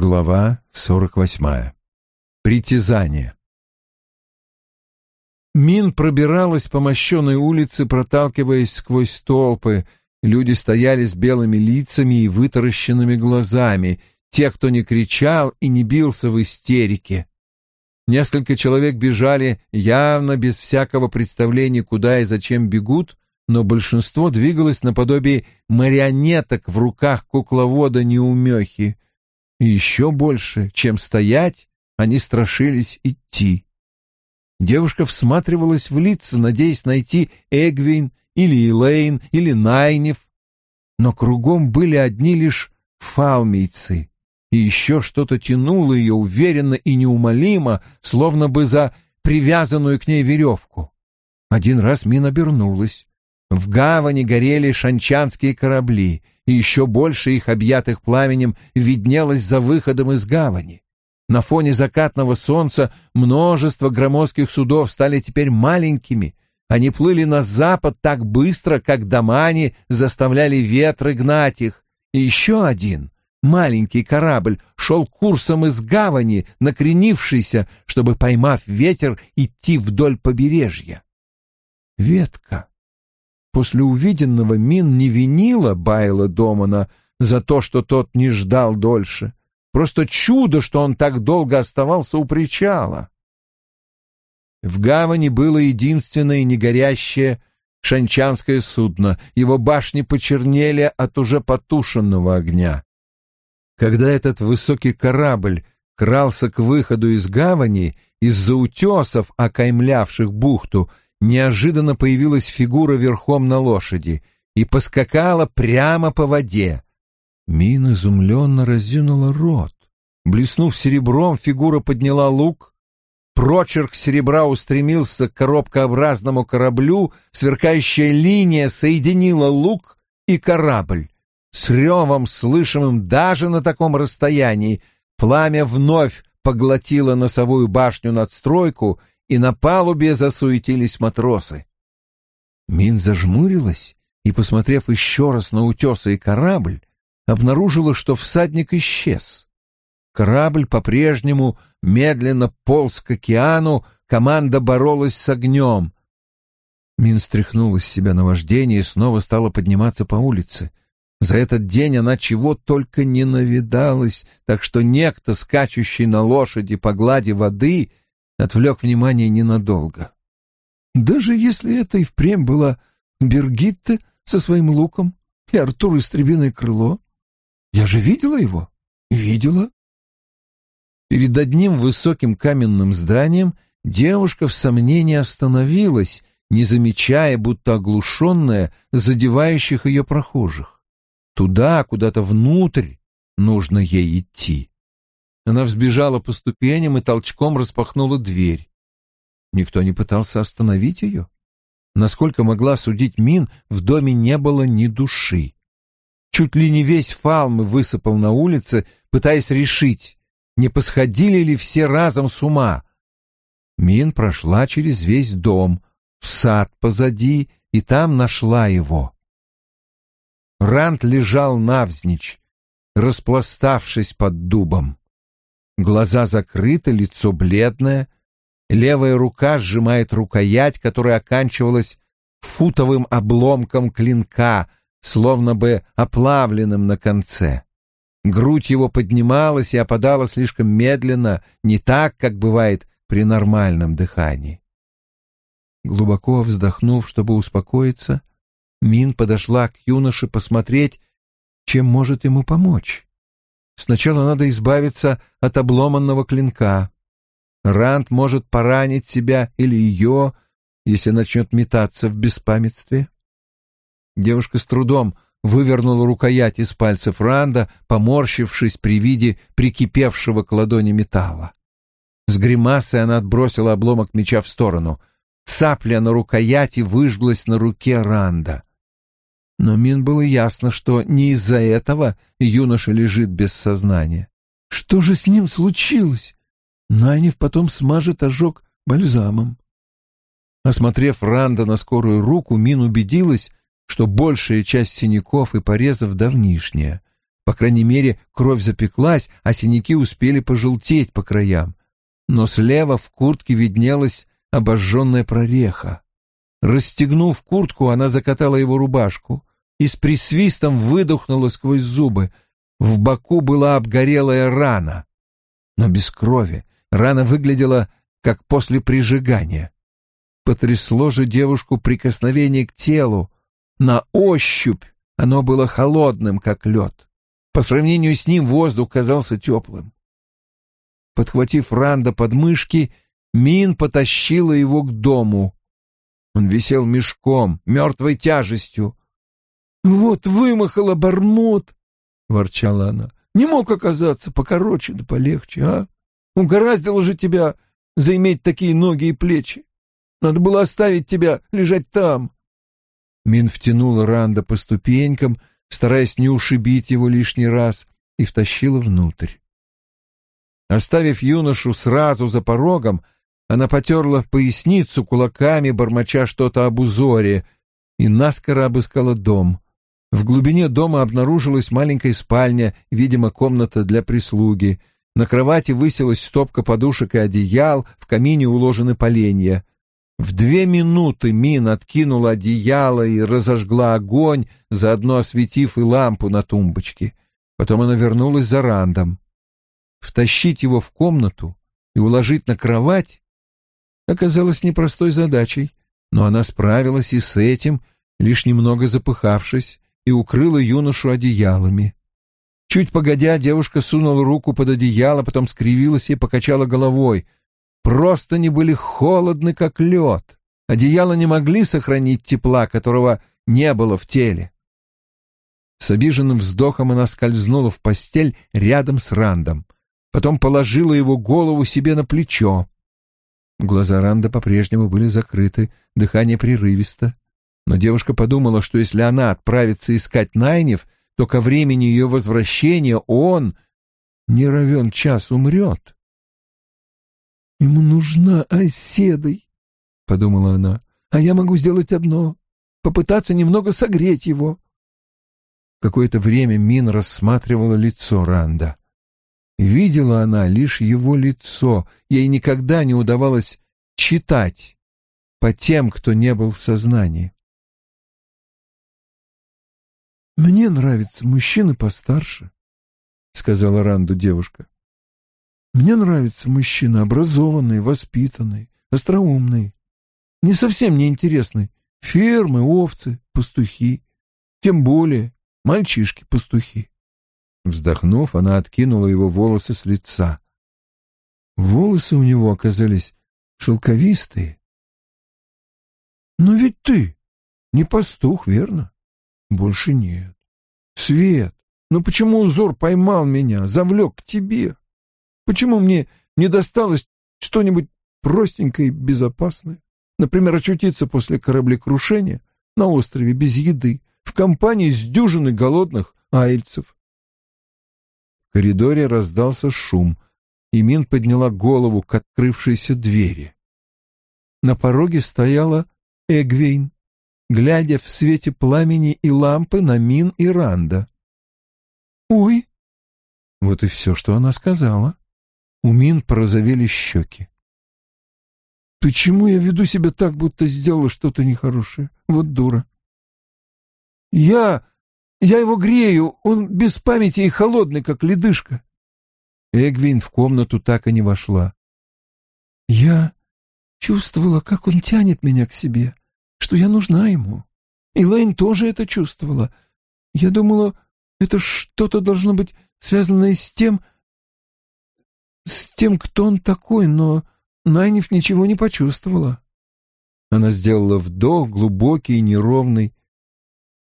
Глава 48. Притязание. Мин пробиралась по мощенной улице, проталкиваясь сквозь толпы. Люди стояли с белыми лицами и вытаращенными глазами, те, кто не кричал и не бился в истерике. Несколько человек бежали явно без всякого представления, куда и зачем бегут, но большинство двигалось наподобие марионеток в руках кукловода-неумехи — и еще больше, чем стоять, они страшились идти. Девушка всматривалась в лица, надеясь найти Эгвин или Элейн или Найнев, но кругом были одни лишь фалмийцы, и еще что-то тянуло ее уверенно и неумолимо, словно бы за привязанную к ней веревку. Один раз Мин обернулась. В гавани горели шанчанские корабли — и еще больше их, объятых пламенем, виднелось за выходом из гавани. На фоне закатного солнца множество громоздких судов стали теперь маленькими. Они плыли на запад так быстро, как домани заставляли ветры гнать их. И еще один, маленький корабль, шел курсом из гавани, накренившийся, чтобы, поймав ветер, идти вдоль побережья. Ветка. После увиденного Мин не винила Байла Домана за то, что тот не ждал дольше. Просто чудо, что он так долго оставался у причала. В гавани было единственное негорящее шанчанское судно. Его башни почернели от уже потушенного огня. Когда этот высокий корабль крался к выходу из гавани, из-за утесов, окаймлявших бухту, неожиданно появилась фигура верхом на лошади и поскакала прямо по воде. Мин изумленно разъюнула рот. Блеснув серебром, фигура подняла лук. Прочерк серебра устремился к коробкообразному кораблю, сверкающая линия соединила лук и корабль. С ревом, слышимым даже на таком расстоянии, пламя вновь поглотило носовую башню-надстройку и на палубе засуетились матросы. Мин зажмурилась и, посмотрев еще раз на утесы и корабль, обнаружила, что всадник исчез. Корабль по-прежнему медленно полз к океану, команда боролась с огнем. Мин стряхнула с себя наваждение и снова стала подниматься по улице. За этот день она чего только не навидалась, так что некто, скачущий на лошади по глади воды, отвлек внимание ненадолго. Даже если это и впрямь была Бергитта со своим луком и Артур Истребиное крыло, я же видела его, видела. Перед одним высоким каменным зданием девушка в сомнении остановилась, не замечая, будто оглушенная, задевающих ее прохожих. Туда, куда-то внутрь, нужно ей идти. Она взбежала по ступеням и толчком распахнула дверь. Никто не пытался остановить ее. Насколько могла судить Мин, в доме не было ни души. Чуть ли не весь Фалмы высыпал на улице, пытаясь решить, не посходили ли все разом с ума. Мин прошла через весь дом, в сад позади, и там нашла его. Рант лежал навзничь, распластавшись под дубом. Глаза закрыты, лицо бледное. Левая рука сжимает рукоять, которая оканчивалась футовым обломком клинка, словно бы оплавленным на конце. Грудь его поднималась и опадала слишком медленно, не так, как бывает при нормальном дыхании. Глубоко вздохнув, чтобы успокоиться, Мин подошла к юноше посмотреть, чем может ему помочь. Сначала надо избавиться от обломанного клинка. Ранд может поранить себя или ее, если начнет метаться в беспамятстве. Девушка с трудом вывернула рукоять из пальцев Ранда, поморщившись при виде прикипевшего к ладони металла. С гримасой она отбросила обломок меча в сторону. Цапля на рукояти выжглась на руке Ранда. Но Мин было ясно, что не из-за этого юноша лежит без сознания. Что же с ним случилось? Найнев потом смажет ожог бальзамом. Осмотрев Ранда на скорую руку, Мин убедилась, что большая часть синяков и порезов давнишняя. По крайней мере, кровь запеклась, а синяки успели пожелтеть по краям. Но слева в куртке виднелась обожженная прореха. Расстегнув куртку, она закатала его рубашку и с присвистом выдохнула сквозь зубы. В боку была обгорелая рана, но без крови. Рана выглядела, как после прижигания. Потрясло же девушку прикосновение к телу. На ощупь оно было холодным, как лед. По сравнению с ним воздух казался теплым. Подхватив Ранда под мышки, Мин потащила его к дому. Он висел мешком, мертвой тяжестью. «Вот вымахала бормот!» — ворчала она. «Не мог оказаться покороче да полегче, а? Угораздило же тебя заиметь такие ноги и плечи. Надо было оставить тебя лежать там». Мин втянула Ранда по ступенькам, стараясь не ушибить его лишний раз, и втащила внутрь. Оставив юношу сразу за порогом, она потерла поясницу кулаками, бормоча что-то об узоре, и наскоро обыскала дом. В глубине дома обнаружилась маленькая спальня, видимо, комната для прислуги. На кровати высилась стопка подушек и одеял, в камине уложены поленья. В две минуты Мин откинула одеяло и разожгла огонь, заодно осветив и лампу на тумбочке. Потом она вернулась за Рандом. Втащить его в комнату и уложить на кровать оказалось непростой задачей, но она справилась и с этим, лишь немного запыхавшись, и укрыла юношу одеялами. Чуть погодя, девушка сунула руку под одеяло, потом скривилась и покачала головой — Просто не были холодны, как лед. Одеяла не могли сохранить тепла, которого не было в теле. С обиженным вздохом она скользнула в постель рядом с Рандом. Потом положила его голову себе на плечо. Глаза Ранда по-прежнему были закрыты, дыхание прерывисто. Но девушка подумала, что если она отправится искать Найнев, то ко времени ее возвращения он, не равен час, умрет. «Ему нужна оседой», — подумала она, — «а я могу сделать одно — попытаться немного согреть его». Какое-то время Мин рассматривала лицо Ранда. Видела она лишь его лицо, ей никогда не удавалось читать по тем, кто не был в сознании. «Мне нравятся мужчины постарше», — сказала Ранду девушка. Мне нравится мужчина образованный, воспитанный, остроумный. Не совсем неинтересный. Фермы, овцы, пастухи. Тем более мальчишки-пастухи. Вздохнув, она откинула его волосы с лица. Волосы у него оказались шелковистые. Но ведь ты не пастух, верно? Больше нет. Свет, ну почему узор поймал меня, завлек к тебе? Почему мне не досталось что-нибудь простенькое и безопасное? Например, очутиться после кораблекрушения на острове без еды, в компании с дюжиной голодных айльцев. В коридоре раздался шум, и Мин подняла голову к открывшейся двери. На пороге стояла Эгвейн, глядя в свете пламени и лампы на Мин и Ранда. «Ой!» Вот и все, что она сказала. У Мин порозовели щеки. «Почему я веду себя так, будто сделала что-то нехорошее? Вот дура!» «Я... я его грею, он без памяти и холодный, как ледышка!» Эгвин в комнату так и не вошла. «Я чувствовала, как он тянет меня к себе, что я нужна ему. И Лейн тоже это чувствовала. Я думала, это что-то должно быть связанное с тем, с тем, кто он такой, но Найниф ничего не почувствовала. Она сделала вдох, глубокий и неровный.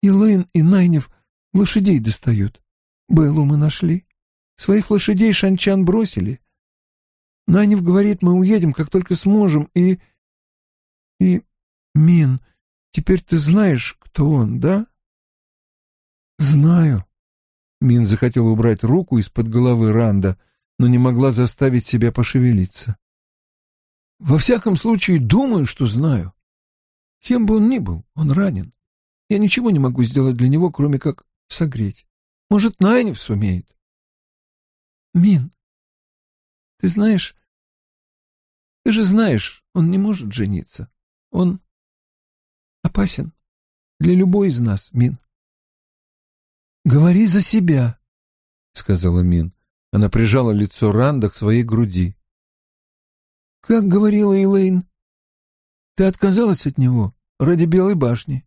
И Лейн, и Найниф лошадей достают. Беллу мы нашли. Своих лошадей шанчан бросили. Найниф говорит, мы уедем, как только сможем, и... И... Мин, теперь ты знаешь, кто он, да? Знаю. Мин захотел убрать руку из-под головы Ранда — но не могла заставить себя пошевелиться. «Во всяком случае, думаю, что знаю. Кем бы он ни был, он ранен. Я ничего не могу сделать для него, кроме как согреть. Может, Найнев сумеет. Мин, ты знаешь, ты же знаешь, он не может жениться. Он опасен для любой из нас, Мин. Говори за себя, сказала Мин. Она прижала лицо Ранда к своей груди. Как говорила Элейн, ты отказалась от него ради Белой башни.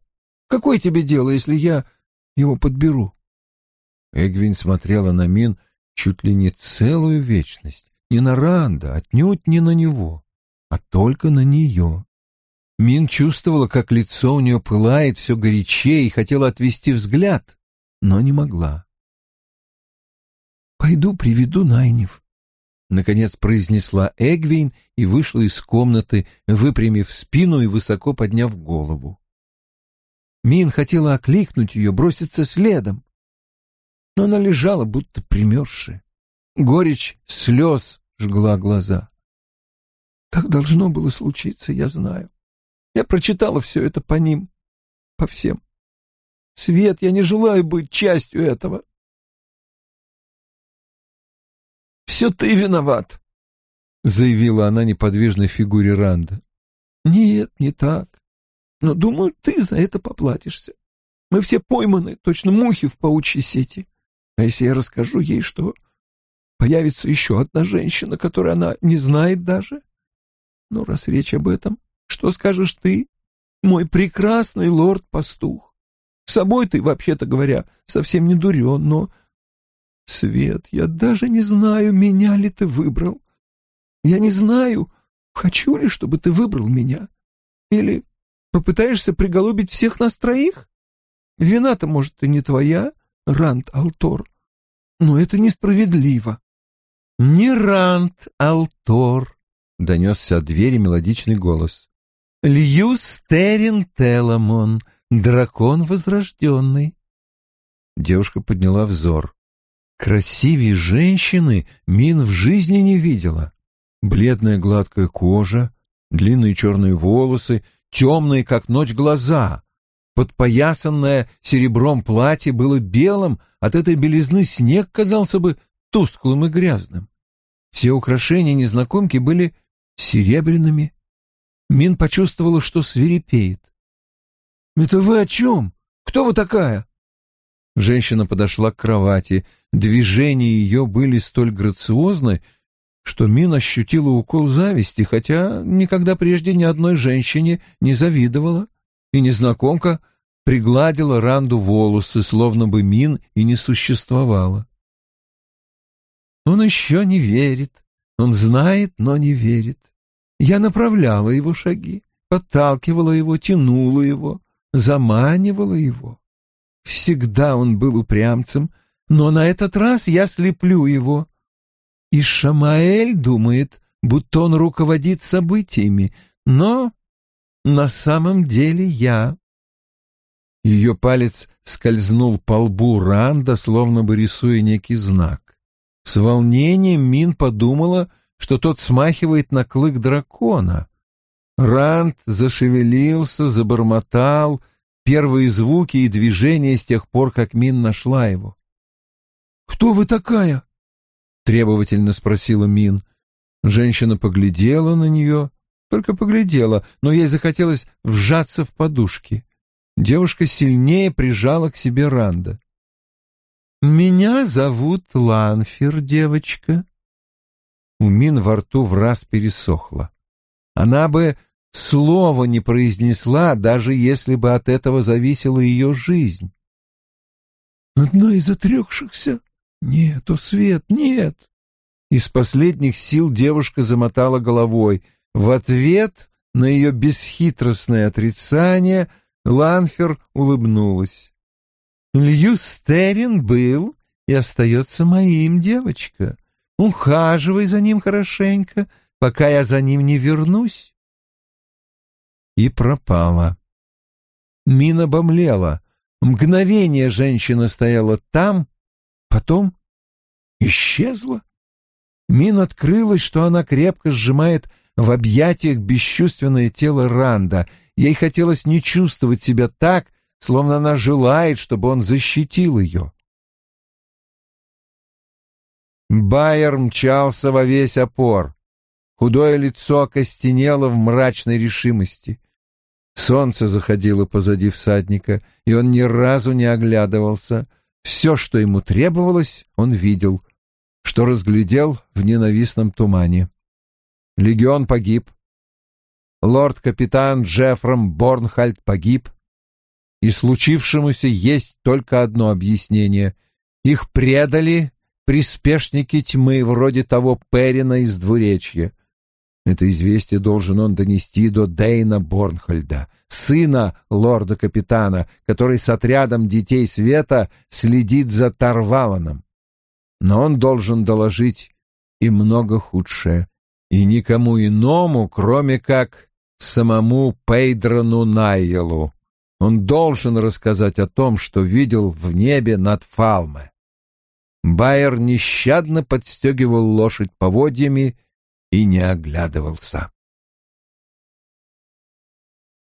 Какое тебе дело, если я его подберу? Эгвин смотрела на Мин чуть ли не целую вечность. Не на Ранда, отнюдь не на него, а только на нее. Мин чувствовала, как лицо у нее пылает все горячее и хотела отвести взгляд, но не могла. «Пойду приведу Найнев», — наконец произнесла Эгвин и вышла из комнаты, выпрямив спину и высоко подняв голову. Мин хотела окликнуть ее, броситься следом, но она лежала, будто примерзшая. Горечь слез жгла глаза. Так должно было случиться, я знаю. Я прочитала все это по ним, по всем. Свет, я не желаю быть частью этого. «Все ты виноват», — заявила она неподвижной фигуре Ранда. «Нет, не так. Но, думаю, ты за это поплатишься. Мы все пойманы, точно мухи в паучьей сети. А если я расскажу ей, что появится еще одна женщина, которую она не знает даже? Ну, раз речь об этом, что скажешь ты, мой прекрасный лорд-пастух? С собой ты, вообще-то говоря, совсем не дурен, но... Свет, я даже не знаю, меня ли ты выбрал. Я не знаю, хочу ли, чтобы ты выбрал меня. Или попытаешься приголубить всех нас троих? Вина-то, может, и не твоя, Ранд Алтор. Но это несправедливо. Не Ранд Алтор, донесся от двери мелодичный голос. Льюс Теламон, дракон возрожденный. Девушка подняла взор. Красивее женщины Мин в жизни не видела. Бледная гладкая кожа, длинные черные волосы, темные, как ночь, глаза. Подпоясанное серебром платье было белым, от этой белизны снег казался бы тусклым и грязным. Все украшения незнакомки были серебряными. Мин почувствовала, что свирепеет. «Это вы о чем? Кто вы такая?» Женщина подошла к кровати. Движения ее были столь грациозны, что Мин ощутила укол зависти, хотя никогда прежде ни одной женщине не завидовала и незнакомка пригладила Ранду волосы, словно бы Мин и не существовало. Он еще не верит, он знает, но не верит. Я направляла его шаги, подталкивала его, тянула его, заманивала его. Всегда он был упрямцем, но на этот раз я слеплю его. И Шамаэль думает, будто он руководит событиями, но на самом деле я. Ее палец скользнул по лбу Ранда, словно бы рисуя некий знак. С волнением Мин подумала, что тот смахивает на клык дракона. Ранд зашевелился, забормотал первые звуки и движения с тех пор, как Мин нашла его. «Кто вы такая?» — требовательно спросила Мин. Женщина поглядела на нее, только поглядела, но ей захотелось вжаться в подушки. Девушка сильнее прижала к себе Ранда. «Меня зовут Ланфер, девочка». У Мин во рту в раз пересохло. Она бы слова не произнесла, даже если бы от этого зависела ее жизнь. «Одна из отрекшихся? Нет, о, Свет, нет!» Из последних сил девушка замотала головой — в ответ на ее бесхитростное отрицание Ланфер улыбнулась. «Льюстерин был и остается моим, девочка. Ухаживай за ним хорошенько, пока я за ним не вернусь». И пропала. Мина обомлела. Мгновение женщина стояла там, потом исчезла. Мин открылась, что она крепко сжимает в объятиях бесчувственное тело Ранда. Ей хотелось не чувствовать себя так, словно она желает, чтобы он защитил ее. Байер мчался во весь опор. Худое лицо окостенело в мрачной решимости. Солнце заходило позади всадника, и он ни разу не оглядывался. Все, что ему требовалось, он видел, что разглядел в ненавистном тумане. Легион погиб. Лорд-капитан Джеффром Борнхальд погиб. И случившемуся есть только одно объяснение. Их предали приспешники тьмы, вроде того Перина из двуречья. Это известие должен он донести до Дейна Борнхольда, сына лорда-капитана, который с отрядом детей света следит за Тарваланом. Но он должен доложить и много худшее, и никому иному, кроме как самому Пейдрону Найелу. Он должен рассказать о том, что видел в небе над Фалме. Байер нещадно подстегивал лошадь поводьями и не оглядывался.